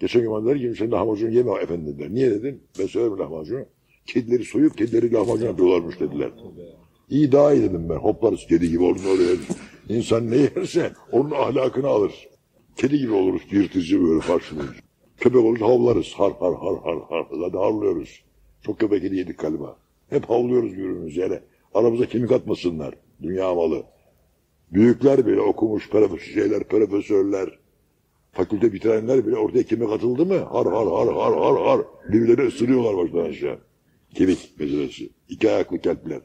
Geçen gün bana dediler ki sen lahmacun yeme efendim dediler. Niye dedim? Ben söylerim lahmacunu. Kedileri soyup kedileri lahmacun yapıyorlarmış dediler. İyi daha iyi dedim ben. Hoplarız kedi gibi olur oraya. İnsan ne yerse onun ahlakını alır. Kedi gibi oluruz yırtıcı böyle karşılığında. Köpek oluruz havlarız. Har har har har har. Zaten harlıyoruz. Çok köpek yedi yedik galiba. Hep havlıyoruz birbirimiz yere. Aramıza kemik atmasınlar. Dünya malı. Büyükler bile okumuş şeyler, profesörler, fakülte bitirenler bile ortaya kemik atıldı mı? Har har har har har har. Birbirleri ısırıyorlar baştan aşağı. Kemik meselesi. İki ayaklı kelpler.